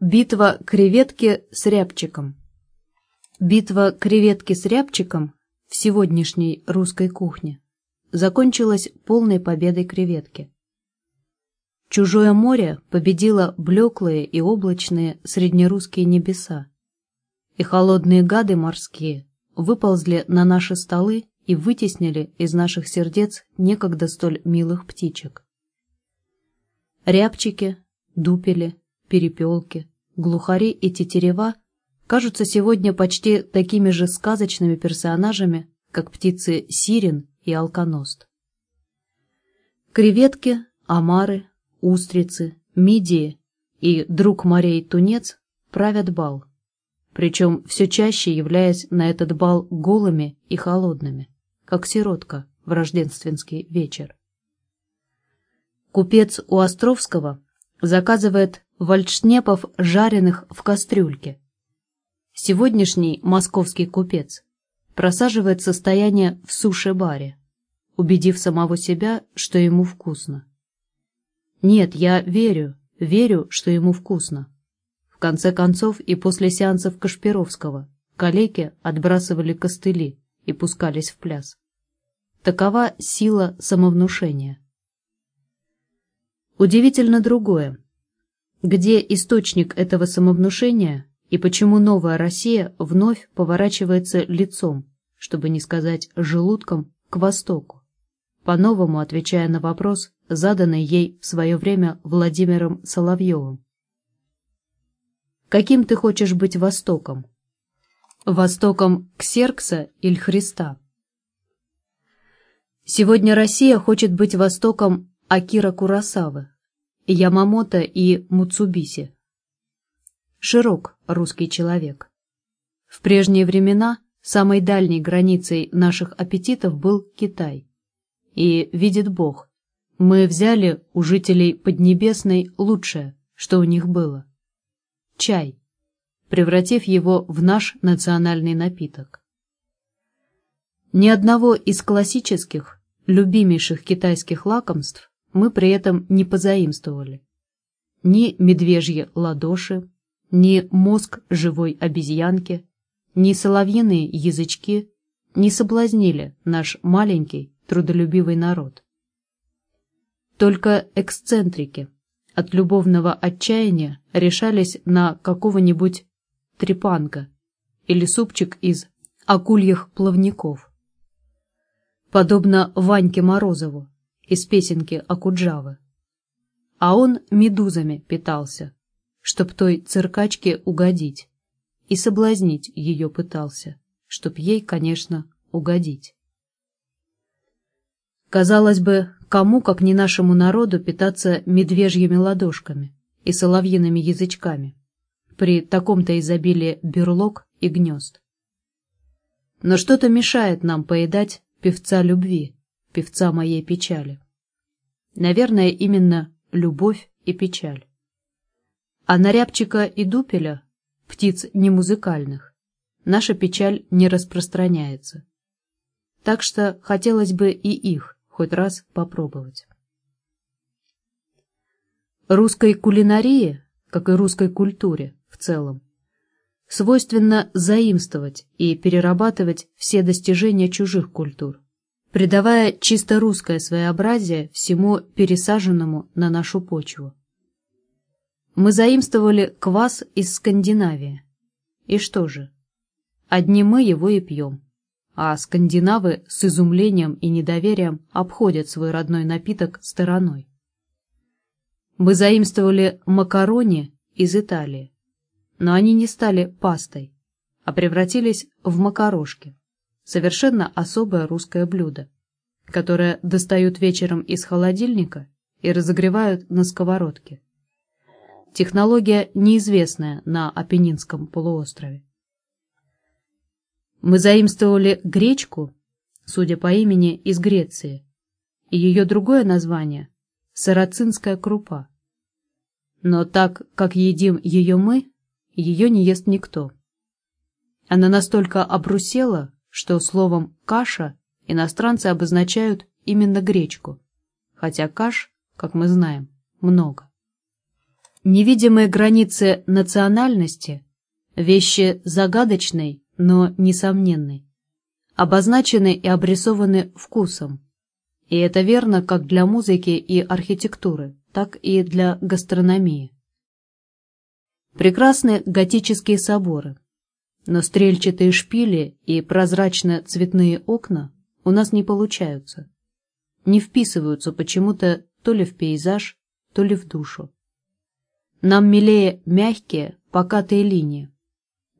Битва креветки с рябчиком. Битва креветки с рябчиком в сегодняшней русской кухне закончилась полной победой креветки. Чужое море победило блеклые и облачные среднерусские небеса, и холодные гады морские выползли на наши столы и вытеснили из наших сердец некогда столь милых птичек. Рябчики, дупели, перепелки, глухари и тетерева кажутся сегодня почти такими же сказочными персонажами, как птицы сирен и алконост. Креветки, омары, устрицы, мидии и друг морей тунец правят бал, причем все чаще являясь на этот бал голыми и холодными, как сиротка в рождественский вечер. Купец у Островского заказывает вальдшнепов, жареных в кастрюльке. Сегодняшний московский купец просаживает состояние в суши-баре, убедив самого себя, что ему вкусно. Нет, я верю, верю, что ему вкусно. В конце концов, и после сеансов Кашпировского коллеги отбрасывали костыли и пускались в пляс. Такова сила самовнушения. Удивительно другое. Где источник этого самовнушения и почему новая Россия вновь поворачивается лицом, чтобы не сказать желудком, к востоку, по-новому отвечая на вопрос, заданный ей в свое время Владимиром Соловьевым. Каким ты хочешь быть Востоком? Востоком Ксеркса или Христа? Сегодня Россия хочет быть Востоком Акира Курасавы, Ямамото и Муцубиси. Широк русский человек. В прежние времена самой дальней границей наших аппетитов был Китай. И, видит Бог, мы взяли у жителей Поднебесной лучшее, что у них было. Чай, превратив его в наш национальный напиток. Ни одного из классических, любимейших китайских лакомств мы при этом не позаимствовали. Ни медвежьи ладоши, ни мозг живой обезьянки, ни соловьиные язычки не соблазнили наш маленький трудолюбивый народ. Только эксцентрики от любовного отчаяния решались на какого-нибудь трепанка или супчик из акульих плавников. Подобно Ваньке Морозову, из песенки Акуджавы. А он медузами питался, чтоб той циркачке угодить, и соблазнить ее пытался, чтоб ей, конечно, угодить. Казалось бы, кому, как не нашему народу, питаться медвежьими ладошками и соловьиными язычками при таком-то изобилии берлог и гнезд. Но что-то мешает нам поедать певца любви, певца моей печали. Наверное, именно любовь и печаль. А на рябчика и дупеля, птиц немузыкальных, наша печаль не распространяется. Так что хотелось бы и их хоть раз попробовать. Русской кулинарии, как и русской культуре в целом, свойственно заимствовать и перерабатывать все достижения чужих культур придавая чисто русское своеобразие всему пересаженному на нашу почву. Мы заимствовали квас из Скандинавии. И что же? Одни мы его и пьем, а скандинавы с изумлением и недоверием обходят свой родной напиток стороной. Мы заимствовали макарони из Италии, но они не стали пастой, а превратились в макарошки совершенно особое русское блюдо, которое достают вечером из холодильника и разогревают на сковородке. Технология неизвестная на Апеннинском полуострове. Мы заимствовали гречку, судя по имени, из Греции, и ее другое название – сарацинская крупа. Но так, как едим ее мы, ее не ест никто. Она настолько обрусела, что словом «каша» иностранцы обозначают именно гречку, хотя каш, как мы знаем, много. Невидимые границы национальности – вещи загадочной, но несомненной, обозначены и обрисованы вкусом. И это верно как для музыки и архитектуры, так и для гастрономии. Прекрасны готические соборы, но стрельчатые шпили и прозрачно-цветные окна у нас не получаются, не вписываются почему-то то ли в пейзаж, то ли в душу. Нам милее мягкие, покатые линии,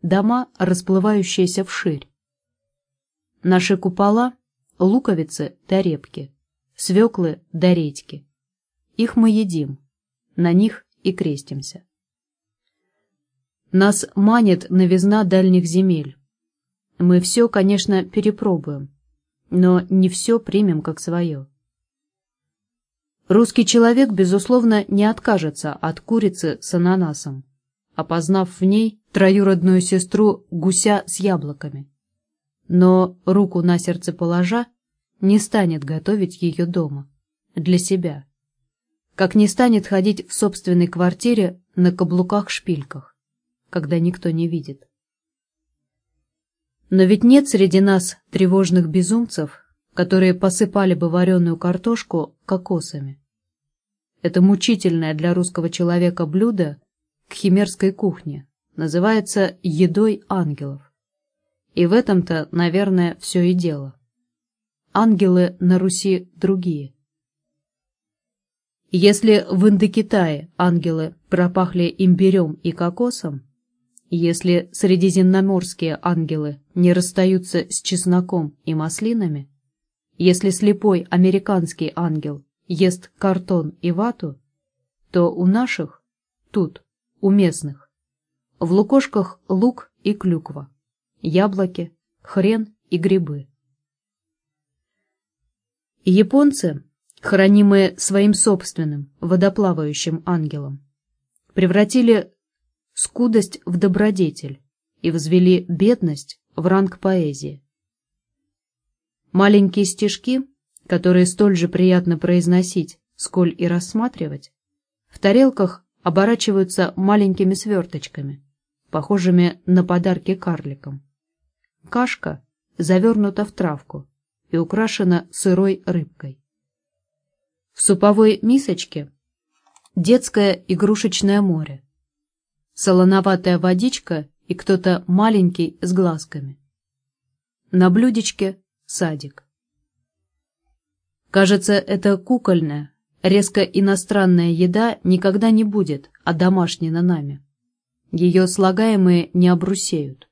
дома, расплывающиеся вширь. Наши купола — луковицы да репки, свеклы да редьки. Их мы едим, на них и крестимся. Нас манит новизна дальних земель. Мы все, конечно, перепробуем, но не все примем как свое. Русский человек, безусловно, не откажется от курицы с ананасом, опознав в ней троюродную сестру гуся с яблоками. Но, руку на сердце положа, не станет готовить ее дома, для себя, как не станет ходить в собственной квартире на каблуках-шпильках, когда никто не видит. Но ведь нет среди нас тревожных безумцев, которые посыпали бы вареную картошку кокосами. Это мучительное для русского человека блюдо к химерской кухне называется «едой ангелов». И в этом-то, наверное, все и дело. Ангелы на Руси другие. Если в Индокитае ангелы пропахли имбирем и кокосом, если средиземноморские ангелы не расстаются с чесноком и маслинами, если слепой американский ангел ест картон и вату, то у наших, тут, у местных, в лукошках лук и клюква, яблоки, хрен и грибы. Японцы, хранимые своим собственным водоплавающим ангелом, превратили скудость в добродетель и возвели бедность в ранг поэзии. Маленькие стишки, которые столь же приятно произносить, сколь и рассматривать, в тарелках оборачиваются маленькими сверточками, похожими на подарки карликам. Кашка завернута в травку и украшена сырой рыбкой. В суповой мисочке детское игрушечное море, солоноватая водичка и кто-то маленький с глазками. На блюдечке садик. Кажется, это кукольная, резко иностранная еда никогда не будет, а домашняя нами. Ее слагаемые не обрусеют.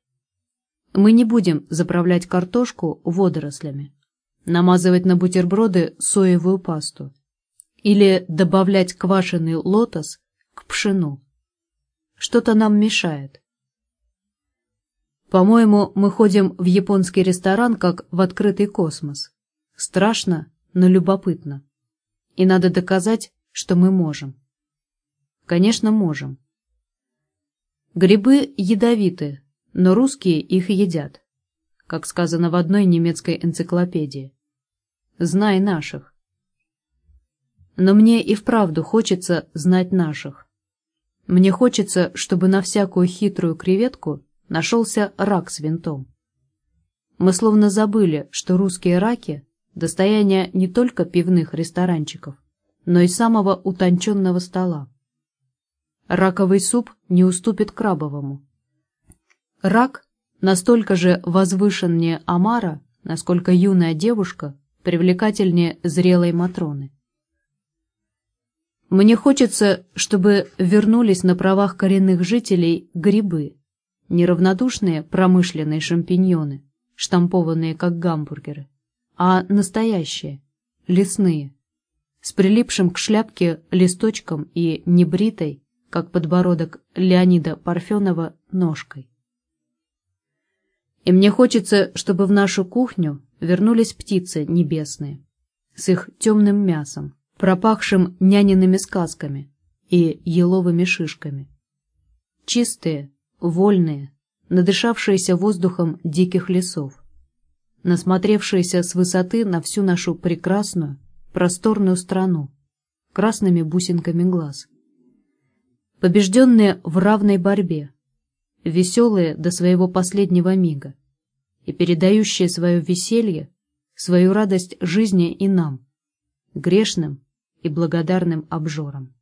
Мы не будем заправлять картошку водорослями, намазывать на бутерброды соевую пасту или добавлять квашеный лотос к пшену. Что-то нам мешает. По-моему, мы ходим в японский ресторан как в открытый космос. Страшно, но любопытно. И надо доказать, что мы можем. Конечно, можем. Грибы ядовиты, но русские их едят, как сказано в одной немецкой энциклопедии. Знай наших. Но мне и вправду хочется знать наших. Мне хочется, чтобы на всякую хитрую креветку нашелся рак с винтом. Мы словно забыли, что русские раки – достояние не только пивных ресторанчиков, но и самого утонченного стола. Раковый суп не уступит крабовому. Рак настолько же возвышеннее омара, насколько юная девушка привлекательнее зрелой Матроны. Мне хочется, чтобы вернулись на правах коренных жителей грибы, неравнодушные промышленные шампиньоны, штампованные как гамбургеры, а настоящие, лесные, с прилипшим к шляпке листочком и небритой, как подбородок Леонида Парфенова, ножкой. И мне хочется, чтобы в нашу кухню вернулись птицы небесные, с их темным мясом, пропахшим няниными сказками и еловыми шишками. Чистые, вольные, надышавшиеся воздухом диких лесов, насмотревшиеся с высоты на всю нашу прекрасную, просторную страну, красными бусинками глаз. побежденные в равной борьбе, веселые до своего последнего мига и передающие свое веселье, свою радость жизни и нам, грешным и благодарным обжорам.